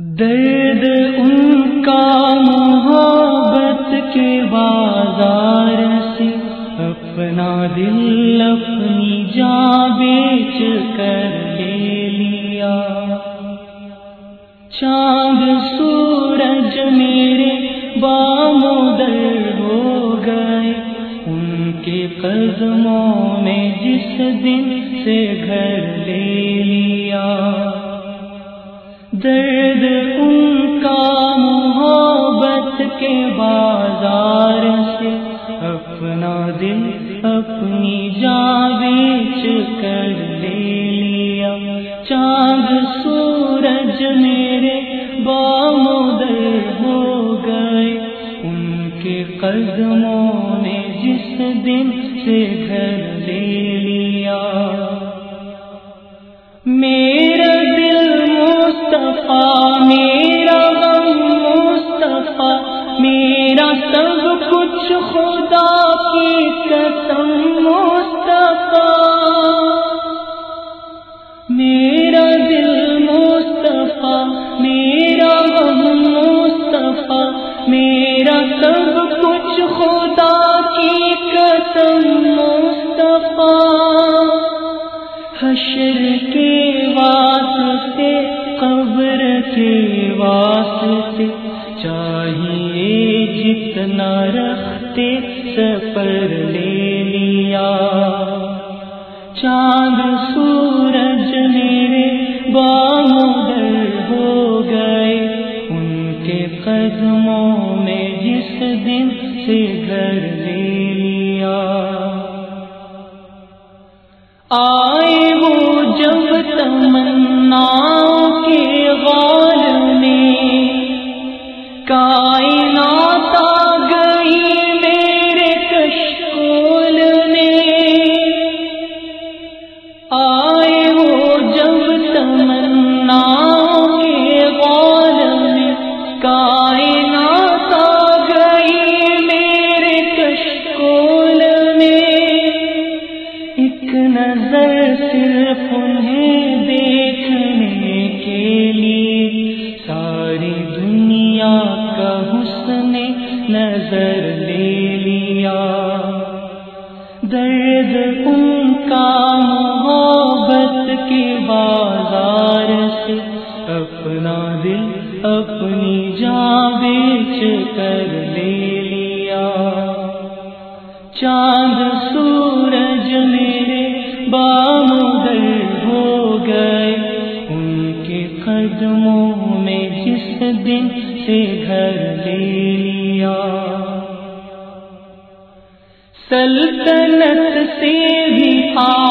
درد ان کا محبت کے بازار سے اپنا دل اپنی جان بیچ کر لے لیا۔ چاند سورج میرے بامودر ہو گئے۔ ان کے قدموں میں جس دن سے گھر لے لیا۔ درد ان کا محبت کے بازار سے۔ اپنا دل، اپنی جان بیچ کر لے لیا۔ چاند سورج میرے بامودر ہو گئے۔ ان کے قدموں نے جس دن سے گھر لے لیا۔ میرا دل مصطفیٰ میرا غم مصطفیٰ، میرا سب کچھ خدا کی قسم مصطفیٰ۔ میرا دل مصطفیٰ، میرا غم مصطفیٰ، میرا سب کچھ خدا کی قسم مصطفیٰ۔ حشر کے واسطے قبر کے واسطے چاہیے جتنا رکھتے سفر لے لیا۔ چاند سورج میرے بامودر ہو گئے۔ ان کے قدموں میں جس دن سے گھر لے لیا۔ آئے وہ جب تمنا صرف دیکھنے کے لیے ساری دنیا کا حسن نظر لے لیا۔ درد ان کا محبت کے بازار سے اپنا دل اپنی جان بیچ کر لے لیا۔ چاند سورج میرے بامودر قدموں میں جس دن سے گھر لے لیا۔ سلطنت سے بھی آ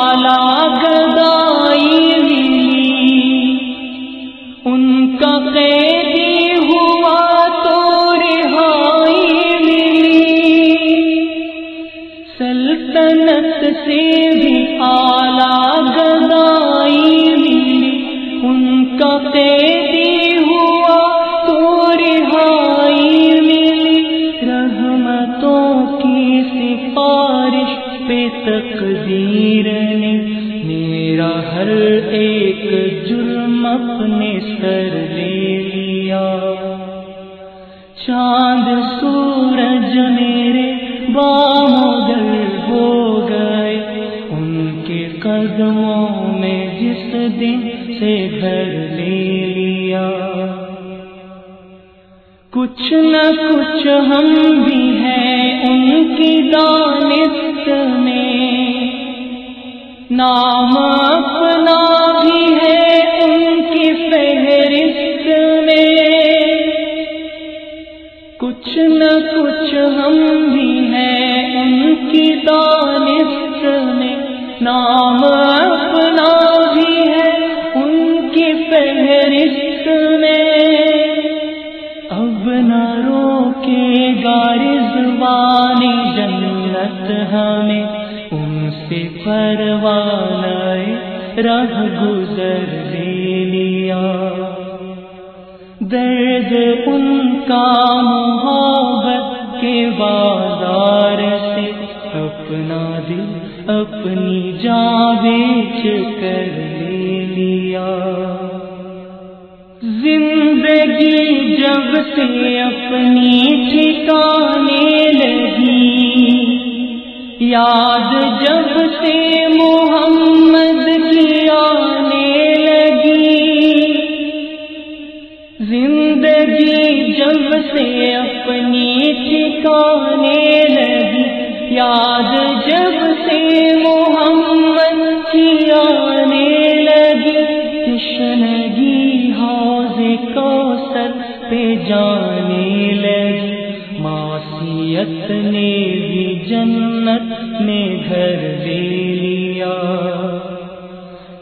تقدیر نے میرا ہر ایک جرم اپنے سر لے لیا۔ چاند، سورج میرے بامودر ہو گئے۔ ان کے قدموں میں جس دن سے گھر لے لیا۔ کچھ نہ کچھ ہم بھی ہیں ان کی دانست میں نام اپنا بھی ہے۔ ان سے پروانائے رہ گزر لے لیا درد ان کا محبت کے بازار سے اپنا دل اپنی جان بیچ کر لے لیا۔ زندگی جب سے اپنی ٹھکانے یاد جب سے مو گھر لے لیا۔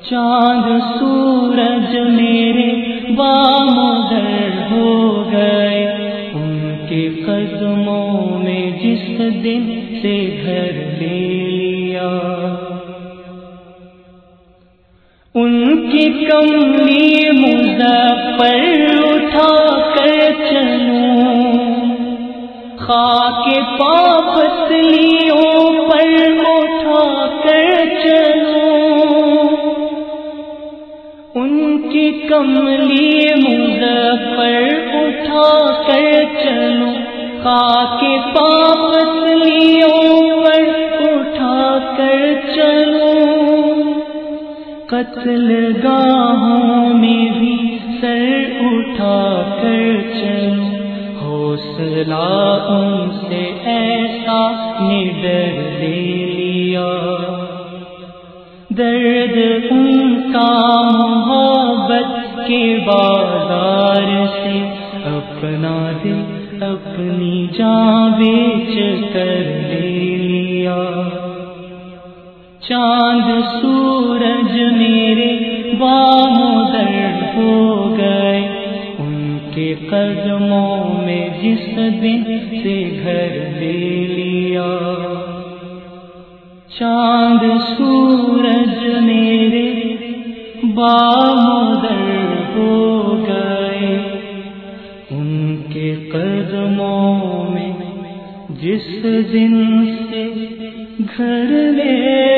چاند سورج میرے بام ہو گئے۔ ان کے قدموں میں جس دن سے گھر لے لیا۔ ان کی کملی مظفر اٹھا کر چلوں۔ خاک کملی مظفر اٹھا کر چلوں خاک پاپ پتلیوں پر اٹھا کر چلوں قتل گاہوں میں بھی سر اٹھا کر چلوں حوصلہ ان سے ایسا نڈر لے لیا۔ درد ان کا محبت کے بازار سے اپنا دل اپنی جان بیچ کر لے لیا۔ چاند سورج میرے بام در ہو گئے۔ ان کے قدموں میں جس دن سے گھر لے لیا۔ چاند سورج میرے بام ہو گئے۔ ان کے قدموں میں جس دن سے گھر لے